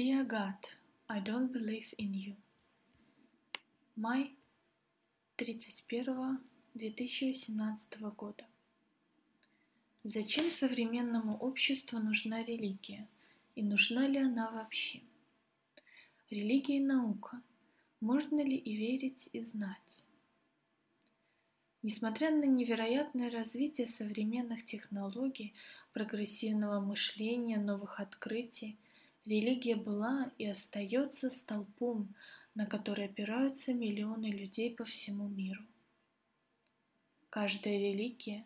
God, I don't believe in you. Май 31 2018 года. Зачем современному обществу нужна религия? И нужна ли она вообще? Религия и наука. Можно ли и верить, и знать? Несмотря на невероятное развитие современных технологий, прогрессивного мышления, новых открытий, религия была и остается столпом, на который опираются миллионы людей по всему миру. Каждая религия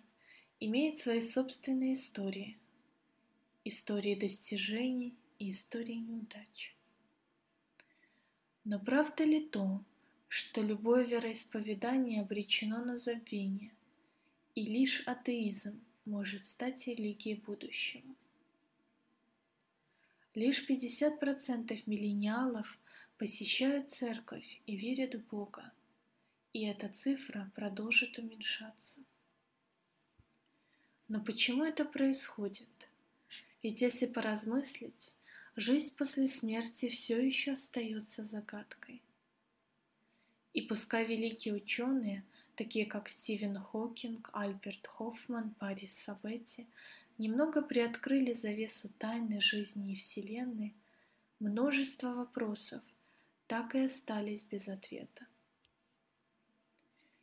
имеет свои собственные истории, истории достижений и истории неудач. Но правда ли то, что любое вероисповедание обречено на забвение, и лишь атеизм может стать религией будущего. Лишь 50% миллениалов посещают церковь и верят в Бога, и эта цифра продолжит уменьшаться. Но почему это происходит? Ведь если поразмыслить, жизнь после смерти все еще остается загадкой – и пускай великие ученые, такие как Стивен Хокинг, Альберт Хоффман, Парис Сабетти, немного приоткрыли завесу тайны жизни и Вселенной, множество вопросов так и остались без ответа.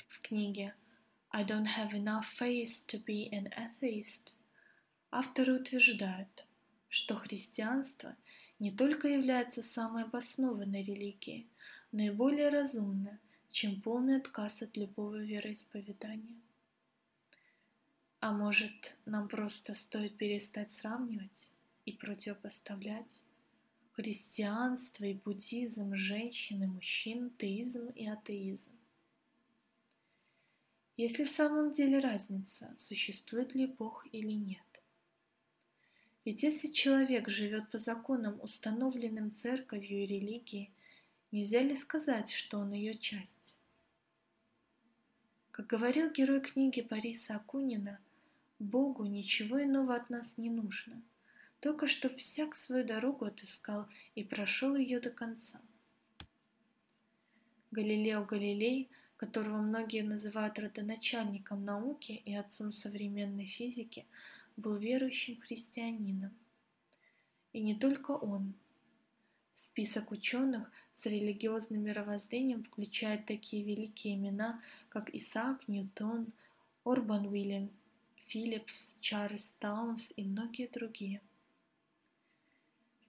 В книге «I don't have enough faith to be an atheist» авторы утверждают, что христианство не только является самой обоснованной религией, наиболее разумно, чем полный отказ от любого вероисповедания. А может, нам просто стоит перестать сравнивать и противопоставлять христианство и буддизм, женщин и мужчин, теизм и атеизм? Если в самом деле разница, существует ли Бог или нет? Ведь если человек живет по законам, установленным церковью и религией, Нельзя ли сказать, что он ее часть? Как говорил герой книги Бориса Акунина, Богу ничего иного от нас не нужно, только чтоб всяк свою дорогу отыскал и прошел ее до конца. Галилео Галилей, которого многие называют родоначальником науки и отцом современной физики, был верующим христианином. И не только он – Список ученых с религиозным мировоззрением включает такие великие имена, как Исаак Ньютон, Орбан Уильям Филлипс, Чарльз Таунс и многие другие.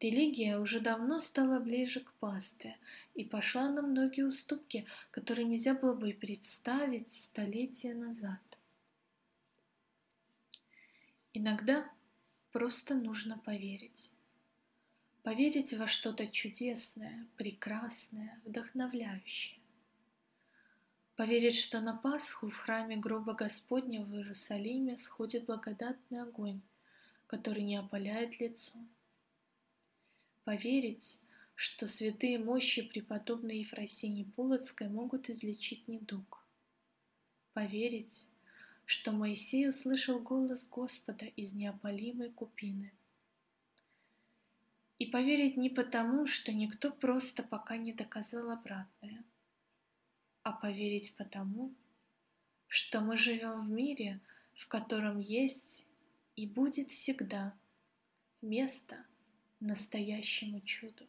Религия уже давно стала ближе к пасте и пошла на многие уступки, которые нельзя было бы и представить столетия назад. Иногда просто нужно поверить поверить во что-то чудесное, прекрасное, вдохновляющее. Поверить, что на Пасху в храме гроба Господня в Иерусалиме сходит благодатный огонь, который не опаляет лицо. Поверить, что святые мощи преподобной Ефросини Полоцкой могут излечить недуг. Поверить, что Моисей услышал голос Господа из неопалимой купины – и поверить не потому, что никто просто пока не доказал обратное, а поверить потому, что мы живем в мире, в котором есть и будет всегда место настоящему чуду.